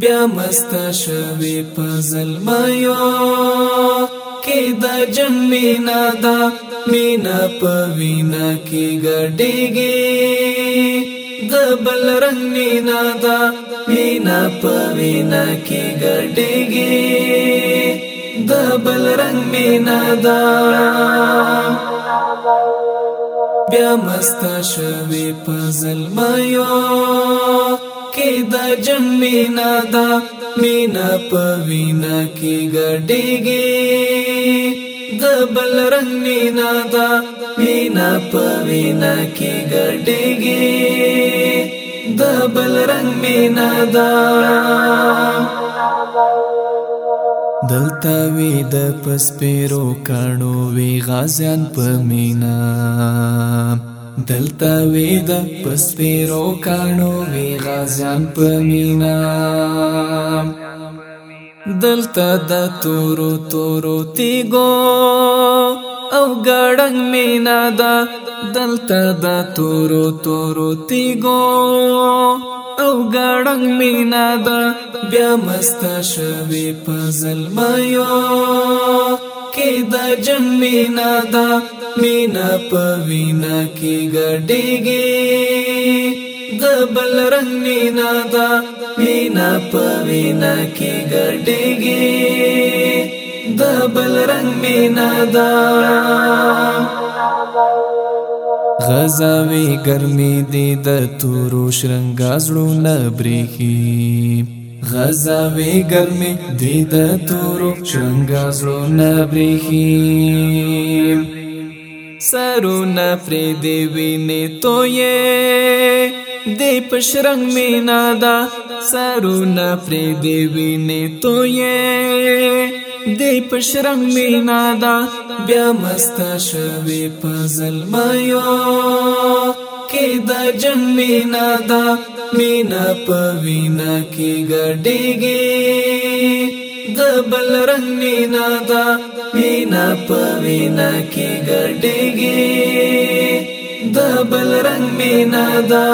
بیا مست شوی پزل مایو کې د جن مینا دا مینا پوینا کې ګډېږي د بل رنگ مینا دا مینا پوینا کې ګډېږي د بل رنگ مینا دا بیا مست شوی پزل مایو د جنگ مینا دا مینا پوینا کی ګډیږي د بل رنگ مینا دا مینا پوینا کی ګډیږي د بل رنگ مینا دا دلته وی د پسپیرو کانو وی غازیان په مینا دلته وې د پسپیرو کانو وی غازیان پمینا دلته د تورو تورو تیګو او ګړنګ مینا دا دلته د تورو تورو تیګو او ګړنګ مینا دا بیا مست شوي په ظلمایو د جنگ مینا دا مینا پوینا کی ګډیږي د بل رنگ مینا دا مینا پوینا کی ګډیږي د بل رنگ مینا دا غزاوی ګرمي دي د تورو شرنګازړو نه برېخي غزاوی گرمی دی د تورو شنګازو نبرخی سرو نفری دی ویني توې د پشرنګ مینا دا سرو نفری دی ویني توې دی پشرم مینا دا بیا مستا شوی پزل مایو کې د جن مینا دا مینا پوینا کې ګډېږي د بل رنگ مینا دا مینا پوینا کې ګډېږي د بل رنگ مینا دا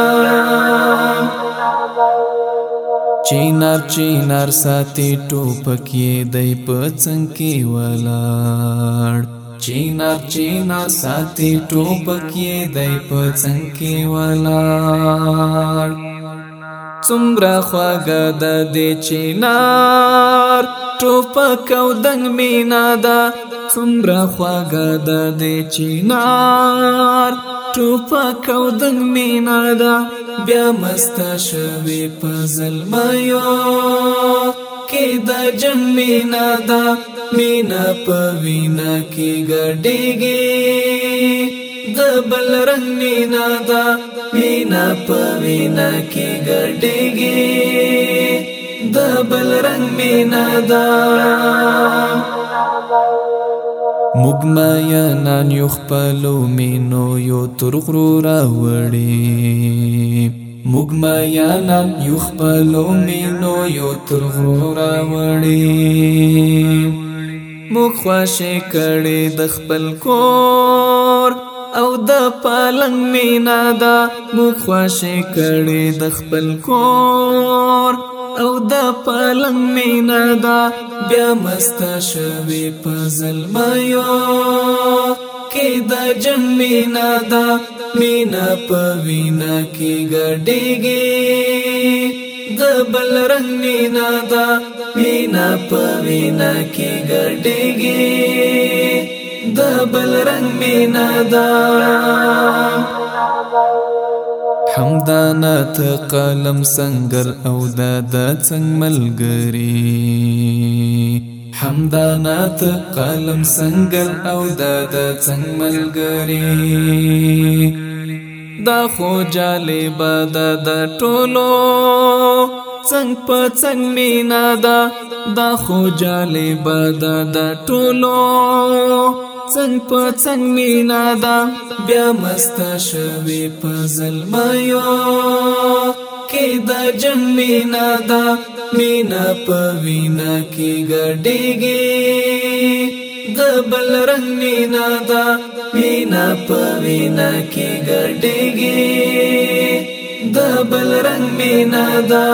چینار چینار ساتي ټوپکې دای په څنګ کې ولاړ چینا چینا ساتي ټوپکې دای په څنګه ولاړ څومره خواګه د دې چینار ټوپک او دنګ مینا ده څومره خواګه د دې چینار ټوپک او دنګ مینا ده بیا مست شوي په ظلمایو کې د جنگ مینا ده مینا په وینا کې ګډېږي د بل رنگ مینا دا مینا په مینا کې ګډېږي د بل رنگ مینا دا مګما یا نن یو خپلو مینو یو ترغرو راوړي مګمیانان یو خپلو مینو یو تر غرور وړي موږ خوښې کړې د خپل کور او د پلنګ مینا دا موږ خوښه کړي د خپل کور او د پلنګ مینا دا بیا مست شوي په زلمایو کې د جن مینا دا مینا په وینا کې ګډېږي د بل رنگ مینا دا مینا په وینا کې ګډېږي د بل رنگ مینا دا حمدانات قلم سنگر او دا دا څنګه ملګری حمدانات قلم سنگر او دا دا څنګه ملګری دا خو جالب دا د ټولو څنګ په څنګ مینا دا دا خو جالب دا د ټولو څنګ په څنګ مینا دا بیا مست شوی په ظلمایو کې د جن مینا دا مینا په وینا کې ګډېږي د بل رنگ مینا دا مینا په وینا کې ګډېږي د بل رنگ مینا دا